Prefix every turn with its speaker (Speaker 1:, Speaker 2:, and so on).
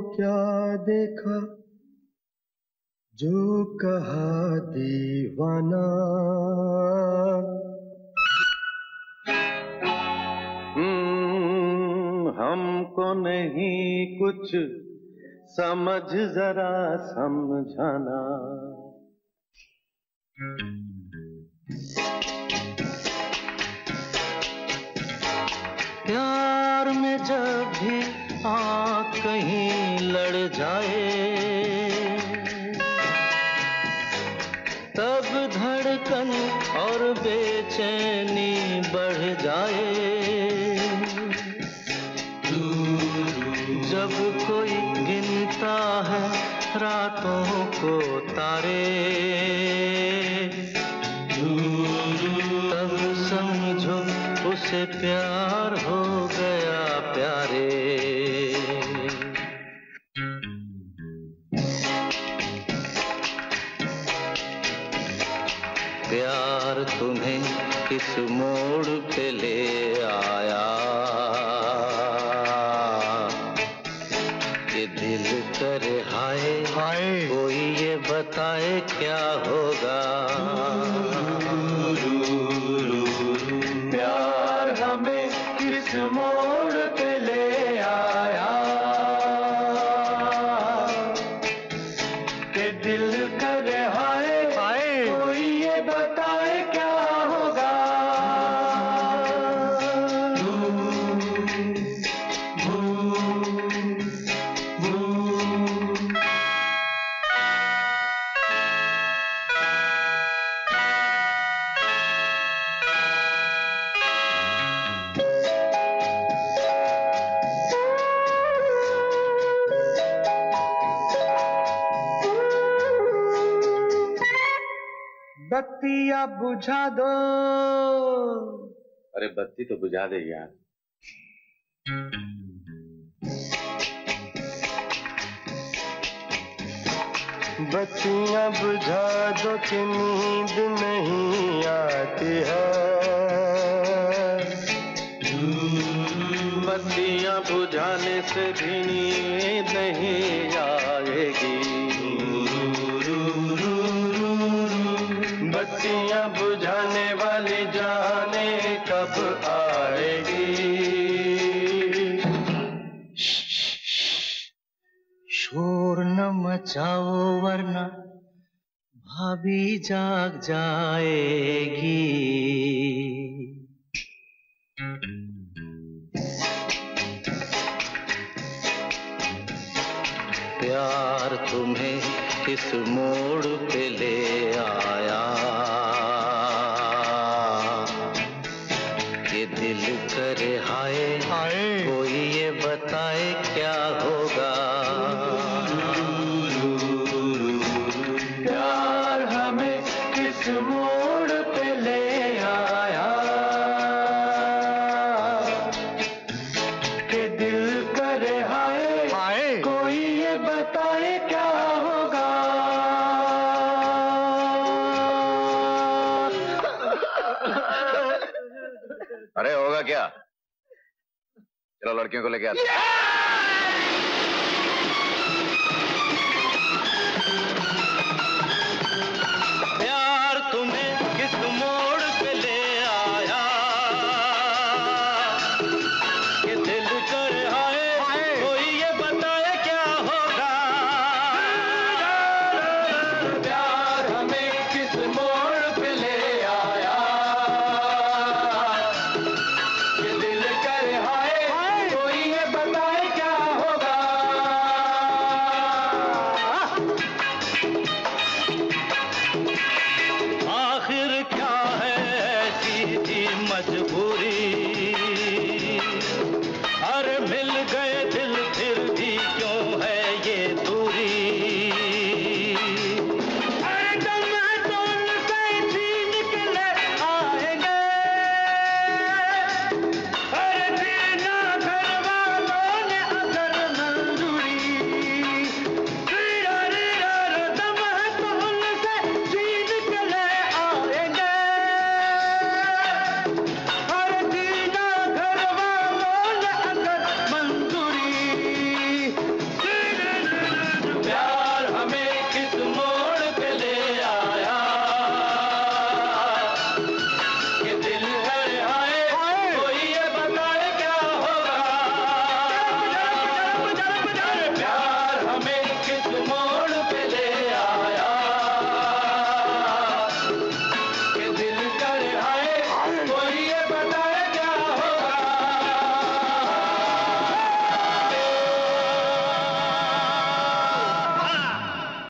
Speaker 1: क्या देखा? जो कहा दीवाना।
Speaker 2: हम्म, हमको नहीं कुछ समझ जरा समझाना। प्यार में आँख कहीं लड़ जाए। तब धड़कन और बेचैनी बढ़ जाए। जब कोई गिनता है रातों को तारे, तब समझो उसे प्यार हो प्यार तुम्हें किस मोड़ पे ले आया? ये दिल करे हाय
Speaker 1: हाय।
Speaker 2: कोई ये बताए क्या
Speaker 1: बत्तियाँ बुझा दो।
Speaker 2: अरे बत्ती तो बुझा दे यार।
Speaker 1: बत्तियाँ बुझा दो कि नींद नहीं आती है।
Speaker 2: बत्तियाँ बुझाने से भी नींद नहीं आएगी।
Speaker 1: शोर न मचाओ वरना भाभी जाग जाएगी।
Speaker 2: प्यार तुम्हें इस मोड़ पे ले आया।
Speaker 3: अरे होगा क्या? चलो लड़कियों को लेके आते